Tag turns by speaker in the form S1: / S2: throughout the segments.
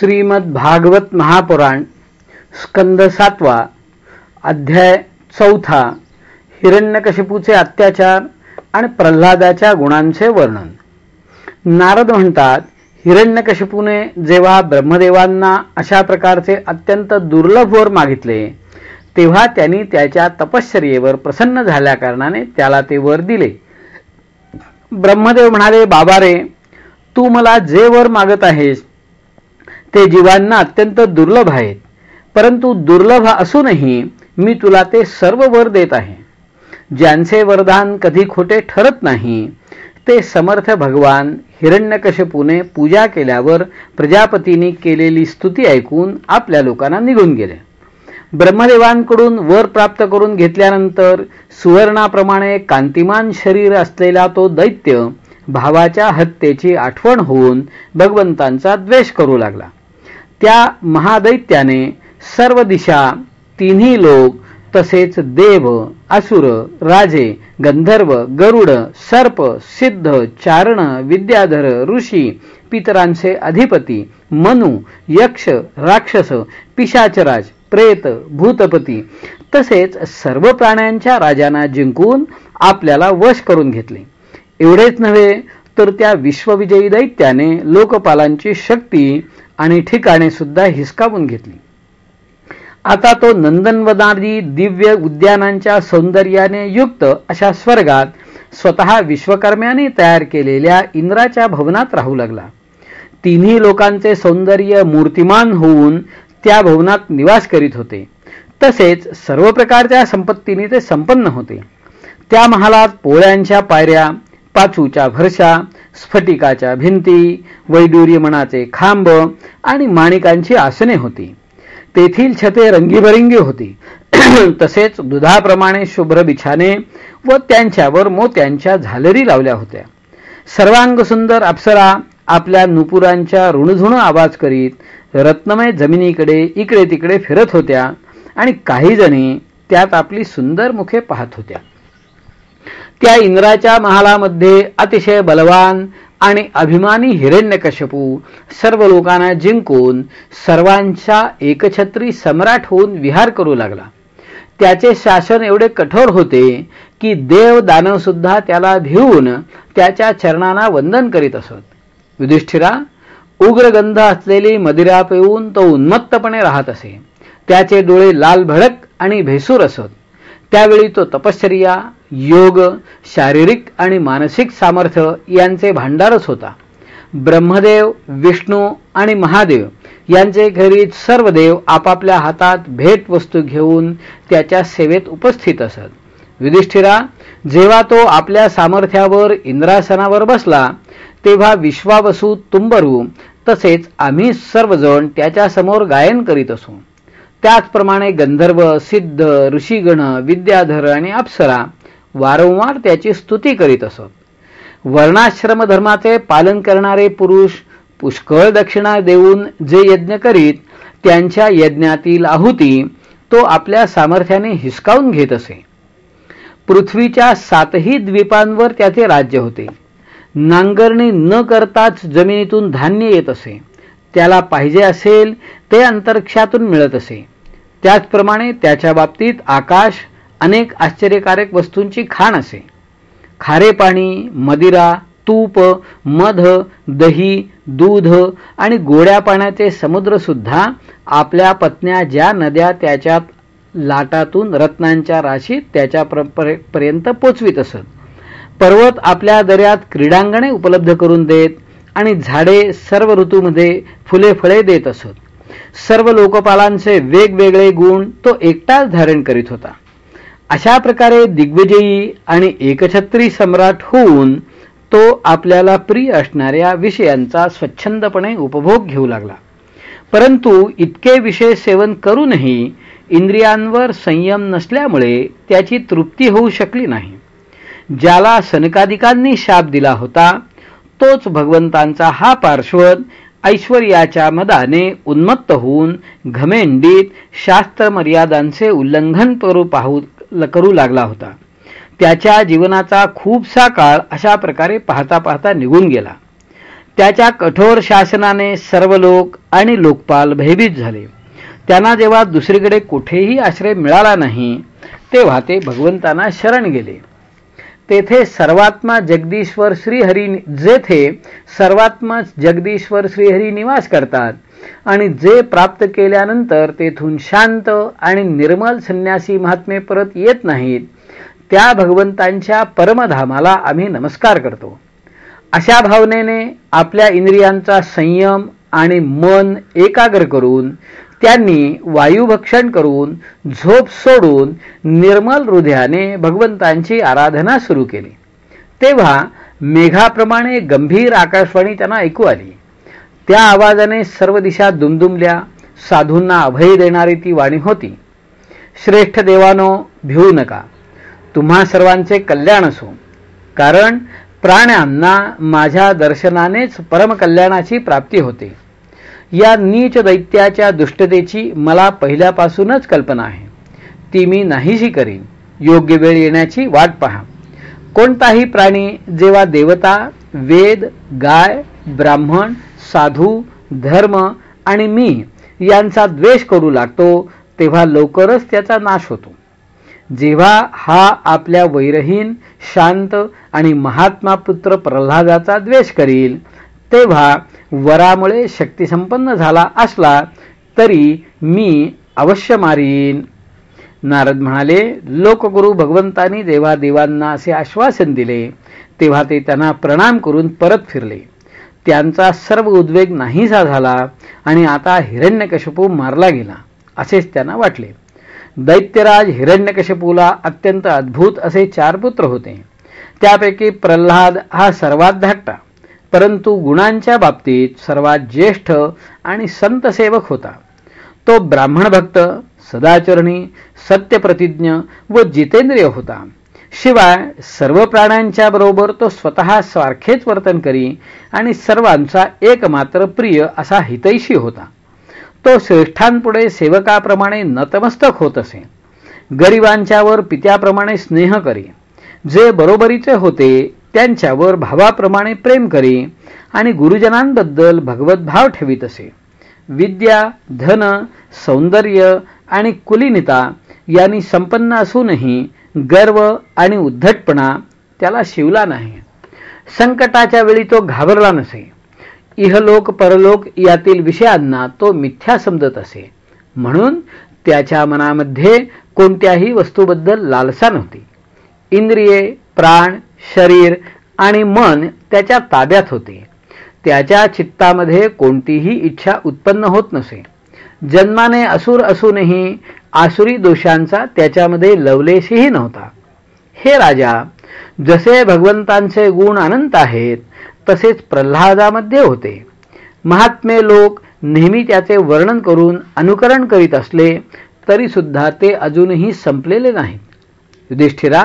S1: श्रीमद भागवत महापुराण स्कंद सातवा अध्याय चौथा हिरण्यकशिपूचे अत्याचार आणि प्रल्हादाच्या गुणांचे वर्णन. नारद म्हणतात हिरण्यकशिपूने जेव्हा ब्रह्मदेवांना अशा प्रकारचे अत्यंत दुर्लभ वर मागितले तेव्हा त्यांनी त्याच्या तपश्चर्येवर प्रसन्न झाल्याकारणाने त्याला ते वर दिले. ब्रह्मदेव म्हणाले बाबा रे तू मला जे वर मागत आहेस ते जीवांना अत्यंत दुर्लभ आहेत. परंतु दुर्लभ असूनही मी तुला ते सर्व वर देत आहे. ज्यांचे वरदान कधी खोटे ठरत नाही ते समर्थ भगवान हिरण्यकशपूने पूजा केल्यावर प्रजापतींनी केलेली स्तुती ऐकून आपल्या लोकांना निघून गेले. ब्रह्मदेवांकडून वर प्राप्त करून घेतल्यानंतर सुवर्णाप्रमाणे कांतिमान शरीर असलेला तो दैत्य भावाच्या हत्येची आठवण होऊन भगवंतांचा द्वेष करू लागला. त्या महादैत्याने सर्व दिशा तिन्ही लोक तसेच देव असुर राजे गंधर्व गरुड सर्प सिद्ध चारण विद्याधर ऋषी पितरांचे अधिपती मनु यक्ष राक्षस पिशाचराज प्रेत भूतपती तसेच सर्व प्राण्यांच्या राजांना जिंकून आपल्याला वश करून घेतले. एवढेच नव्हे तर त्या विश्वविजयी दैत्याने लोकपालांची शक्ती आणि ठिकाणे सुद्धा हिसकावून घेतली. आता तो नंदनवनादी दिव्य उद्यानांच्या सौंदर्याने युक्त अशा स्वर्गात स्वतः विश्वकर्म्याने तयार केलेल्या इंद्राच्या भवनात राहू लागला. तिन्ही लोकांचे सौंदर्य मूर्तिमान होऊन त्या भवनात निवास करीत होते. तसेच सर्व प्रकारच्या संपत्तीने ते संपन्न होते. त्या महालात पोळ्यांच्या पायऱ्या पाचूच्या भरशा स्फटिकाच्या भिंती वैडूर्यमणाचे खांब आणि माणिकांची आसने होती. तेथील छते रंगीबरंगी होती. तसेच दुधाप्रमाणे शुभ्र बिछाने व त्यांच्यावर मोत्यांच्या झालरी लावल्या होत्या. सर्वांग सुंदर अप्सरा आपल्या नुपुरांच्या ऋणझुण आवाज करीत रत्नमय जमिनीकडे इकडे तिकडे फिरत होत्या आणि काही जणी त्यात आपली सुंदर मुखे पाहत होत्या. त्या इंद्राच्या महालामध्ये अतिशय बलवान आणि अभिमानी हिरण्यकशपू सर्व लोकांना जिंकून सर्वांच्या एकछत्री सम्राट होऊन विहार करू लागला. त्याचे शासन एवढे कठोर होते की देव दानव सुद्धा त्याला भिवून त्याच्या चरणांना वंदन करीत असत. युधिष्ठिरा उग्रगंध असलेली मदिरा पिऊन तो उन्मत्तपणे राहत असे. त्याचे डोळे लाल भडक आणि भेसूर असत. त्यावेळी तो तपश्चर्या योग शारीरिक आणि मानसिक सामर्थ्य यांचे भांडारच होता. ब्रह्मदेव विष्णू आणि महादेव यांचे घरी सर्व देव आपापल्या हातात भेट वस्तू घेऊन त्याच्या सेवेत उपस्थित असत. युधिष्ठिरा जेव्हा तो आपल्या सामर्थ्यावर इंद्रासनावर बसला तेव्हा विश्वावसू तुंबरू तसेच आम्ही सर्वजण त्याच्यासमोर गायन करीत असू. त्याचप्रमाणे गंधर्व सिद्ध ऋषीगण विद्याधर आणि अप्सरा वारंवार त्याची स्तुती करीत असत. वर्णाश्रम धर्माचे पालन करणारे पुरुष पुष्कळ दक्षिणा देऊन जे यज्ञ करीत त्यांच्या यज्ञातील आहुती तो आपल्या सामर्थ्याने हिसकावून घेत असे. पृथ्वीच्या सातही द्वीपांवर त्याचे राज्य होते. नांगरणी न करताच जमिनीतून धान्य येत असे. त्याला पाहिजे असेल ते अंतरिक्षातून मिळत असे. त्याचप्रमाणे त्याच्या बाबतीत आकाश अनेक आश्चर्यकारक वस्तूंची खाण असे. खारे पाणी मदिरा तूप मध दही दूध आणि गोड्या पाण्याचे समुद्र सुद्धा आपल्या पत्न्या ज्या नद्या त्याच्यात लाटातून रत्नांच्या राशीत त्याच्या पर्यंत पोचवीत असत. पर्वत आपल्या दर्यात क्रीडांगणे उपलब्ध करून देत आणि झाडे सर्व ऋतूमध्ये फुले फळे देत असत. सर्व लोकपालांचे वेगवेगळे गुण तो एकटाच धारण करीत होता. अशा प्रकारे दिग्विजयी आणि एकछत्री सम्राट होऊन तो आपल्याला प्रिय असणाऱ्या विषयांचा स्वच्छंदपणे उपभोग घेऊ लागला. परंतु इतके विषय सेवन करूनही इंद्रियांवर संयम नसल्यामुळे त्याची तृप्ती होऊ शकली नाही. ज्याला सनकादिकांनी शाप दिला होता तोच भगवंतांचा हा पार्श्वद ऐश्वर्याच्या मदाने उन्मत्त होऊन घमेंडीत शास्त्र मर्यादांचे उल्लंघन करू पाहू करू लागला होता. त्याच्या जीवनाचा खूपसा काळ अशा प्रकारे पाहता पाहता निघून गेला. त्याच्या कठोर शासनाने सर्व लोक आणि लोकपाल भयभीत झाले. त्यांना जेव्हा दुसरीकडे कुठेही आश्रय मिळाला नाही तेव्हा ते भगवंतांना शरण गेले. तेथे सर्वात्मा जगदीश्वर श्रीहरी जेथे सर्वात्मा जगदीश्वर श्रीहरी निवास करतात आणि जे प्राप्त केल्यानंतर तेथून शांत आणि निर्मल संन्यासी महात्मे परत येत नाहीत त्या भगवंतांच्या परमधामाला आम्ही नमस्कार करतो. अशा भावनेने आपल्या इंद्रियांचा संयम आणि मन एकाग्र करून त्यांनी वायुभक्षण करून झोप सोडून निर्मल हृदयाने भगवंतांची आराधना सुरू केली. तेव्हा मेघाप्रमाणे गंभीर आकाशवाणी त्यांना ऐकू आली. त्या आवाजाने सर्व दिशा दुमदुमल्या साधूंना अभय देणारी ती वाणी होती. श्रेष्ठ देवानो भिवू नका. तुम्हा सर्वांचे कल्याण असो. कारण प्राण्यांना माझ्या दर्शनानेच परमकल्याणाची प्राप्ती होते. या नीच दैत्याच्या दुष्टतेची मला पहिल्यापासूनच कल्पना आहे. ती मी नाहीशी करीन. योग्य वेळ येण्याची वाट पहा. कोणताही प्राणी जेव्हा देवता वेद गाय ब्राह्मण साधू धर्म आणि मी यांचा द्वेष करू लागतो तेव्हा लवकरच त्याचा नाश होतो. जेव्हा हा आपल्या वैरहीन शांत आणि महात्मा पुत्र प्रल्हादाचा द्वेष करील तेव्हा वरामुळे शक्तिसंपन्न झाला असला तरी मी अवश्य मारीन. नारद म्हणाले लोकगुरु भगवंतांनी देवादेवांना असे आश्वासन दिले. तेव्हा ते त्यांना प्रणाम करून परत फिरले. त्यांचा सर्व उद्वेग नाहीसा झाला आणि आता हिरण्यकशपू मारला गेला असेच त्यांना वाटले. दैत्यराज हिरण्यकशपूला अत्यंत अद्भुत असे चार पुत्र होते. त्यापैकी प्रल्हाद हा सर्वात धाकटा. परंतु गुणांच्या बाबतीत सर्वात ज्येष्ठ आणि संत सेवक होता. तो ब्राह्मण भक्त सदाचरणी सत्यप्रतिज्ञ व जितेंद्रिय होता. शिवाय सर्व प्राण्यांच्या बरोबर तो स्वतः सारखेच वर्तन करी आणि सर्वांचा एकमात्र प्रिय असा हितैषी होता. तो श्रेष्ठांपुढे सेवकाप्रमाणे नतमस्तक होत असे. गरिबांच्यावर पित्याप्रमाणे स्नेह करी. जे बरोबरीचे होते त्यांच्यावर भावाप्रमाणे प्रेम करी आणि गुरुजनांबद्दल भगवद्भाव ठेवीत असे. विद्या धन सौंदर्य आणि कुलिनिता यांनी संपन्न असूनही गर्व आणि उद्धटपणा त्याला शिवला नाही. संकटाच्या वेळी तो घाबरला नसे. इहलोक परलोक यातील विषयांना तो मिथ्या समजत असे. म्हणून त्याच्या मनामध्ये कोणत्याही वस्तूबद्दल लालसा नव्हती. इंद्रिये प्राण शरीर आणि मन त्याच्या ताब्यात होते. त्याच्या चित्तामध्ये कोणतीही इच्छा उत्पन्न होत नसे. जन्माने असुर असूनही आसुरी दोषांचा त्याच्यामध्ये लवलेशही नव्हता. हे राजा जसे भगवंतांचे गुण अनंत आहेत तसेच प्रल्हादामध्ये होते. महात्मे लोक नेहमी त्याचे वर्णन करून अनुकरण करीत असले तरी सुद्धा ते अजूनही संपलेले नाहीत. युधिष्ठिरा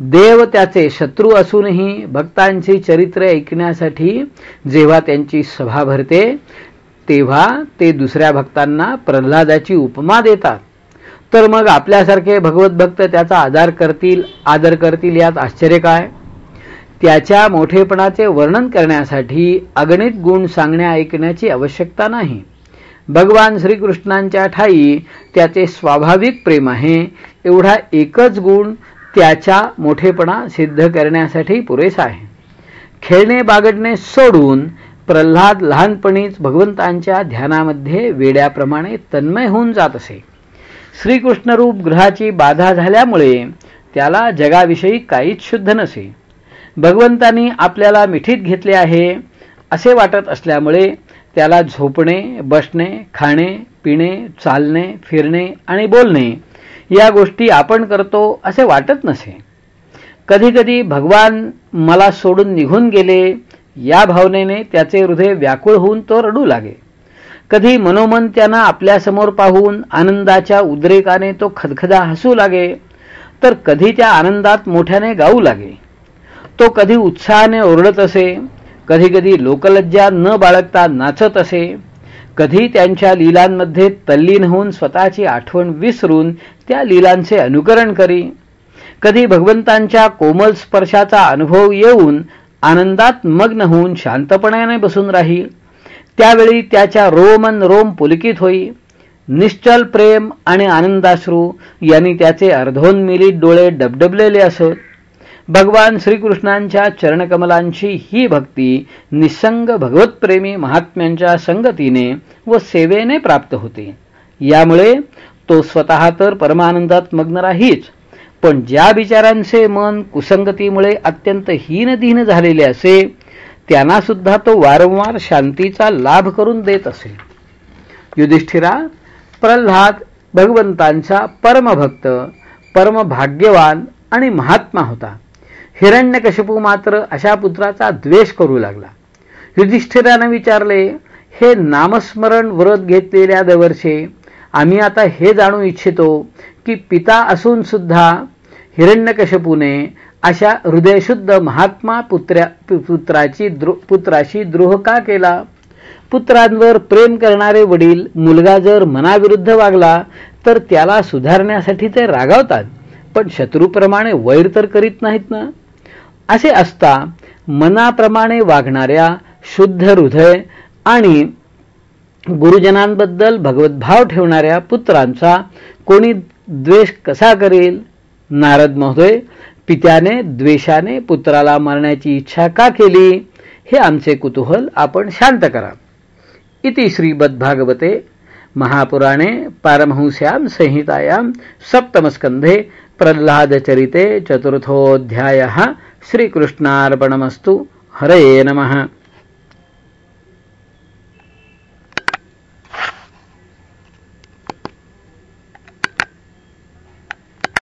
S1: देव त्याचे शत्रू असूनही भक्तांची चरित्र ऐकण्यासाठी जेव्हा त्यांची सभा भरते तेव्हा ते दुसऱ्या भक्तांना प्रल्हादाची उपमा देतात. तर मग आपल्यासारखे भगवत भक्त त्याचा आधार करतील आदर करतील यात आश्चर्य काय? त्याच्या मोठेपणाचे वर्णन करण्यासाठी अगणित गुण सांगण्या ऐकण्याची आवश्यकता नाही. भगवान श्रीकृष्णांच्या ठाई त्याचे स्वाभाविक प्रेम आहे एवढा एकच गुण त्याच्या मोठेपणा सिद्ध करण्यासाठी पुरेसा आहे. खेळणे बागडणे सोडून प्रल्हाद लहानपणीच भगवंतांच्या ध्यानामध्ये वेड्याप्रमाणे तन्मय होऊन जात असे. श्रीकृष्णरूप ग्रहाची बाधा झाल्यामुळे त्याला जगाविषयी काहीच शुद्ध नसे. भगवंतांनी आपल्याला मिठीत घेतले आहे असे वाटत असल्यामुळे त्याला झोपणे बसणे खाणे पिणे चालणे फिरणे आणि बोलणे या गोष्टी आपण करतो असे वाटत नसे. कधीकधी भगवान मला सोडून निघून गेले या भावनेने त्याचे हृदय व्याकुळ होऊन तो रडू लागे. कधी मनोमन त्यांना आपल्यासमोर पाहून आनंदाच्या उद्रेकाने तो खदखदा हसू लागे तर कधी त्या आनंदात मोठ्याने गाऊ लागे. तो कधी उत्साहाने ओरडत असे कधी कधी लोकलज्जा न बाळगता नाचत असे कधी त्यांच्या लीलांमध्ये तल्लीन होऊन स्वतःची आठवण विसरून त्या लीलांचे अनुकरण करी. कधी भगवंतांच्या कोमल स्पर्शाचा अनुभव येऊन आनंदात मग्न होऊन शांतपणाने बसून राहील त्यावेळी त्याच्या रोमन रोम पुलकित होई. निश्चल प्रेम आणि आनंदाश्रू यांनी त्याचे अर्धोन्मिलित डोळे डबडबलेले असत. भगवान श्रीकृष्णांच्या चरणकमलांची ही भक्ती निसंग भगवतप्रेमी महात्म्यांच्या संगतीने व सेवेने प्राप्त होते. यामुळे तो स्वतः तर परमानंदात मग्न राहीच. पण ज्या बिचारांचे मन कुसंगतीमुळे अत्यंत हीनदीन झालेले असे त्यांना सुद्धा तो वारंवार शांतीचा लाभ करून देत असे. युधिष्ठिरा प्रल्हाद भगवंतांचा परमभक्त परमभाग्यवान आणि महात्मा होता. हिरण्यकशिपू मात्र अशा पुत्राचा द्वेष करू लागला. युधिष्ठिरानं विचारले हे नामस्मरण व्रत घेतलेल्या दवरचे आम्ही आता हे जाणू इच्छितो की पिता असून सुद्धा हिरण्यकशपूने अशा हृदयशुद्ध महात्मा पुत्र्या पुत्राची पुत्राशी द्रोह का केला? पुत्रांवर प्रेम करणारे वडील मुलगा जर मनाविरुद्ध वागला तर त्याला सुधारण्यासाठी ते रागावतात पण शत्रूप्रमाणे वैर तर करीत नाहीत ना? असे असता मनाप्रमाणे वागणाऱ्या शुद्ध हृदय आणि गुरुजनांबद्दल भगवतभाव ठेवणाऱ्या पुत्रांचा कोणी द्वेष कसा करेल? नारद महोदय पित्याने द्वेषाने पुत्राला मारण्याची इच्छा का केली? हे आमचे कुतूहल आपण शांत करा. इति श्रीमद्भागवते महापुराणे पारमहंस्यां संहितायां सप्तमस्कन्धे प्रह्लादचरिते चतुर्थोऽध्यायः श्रीकृष्णार्पणमस्तु। हरये नमः।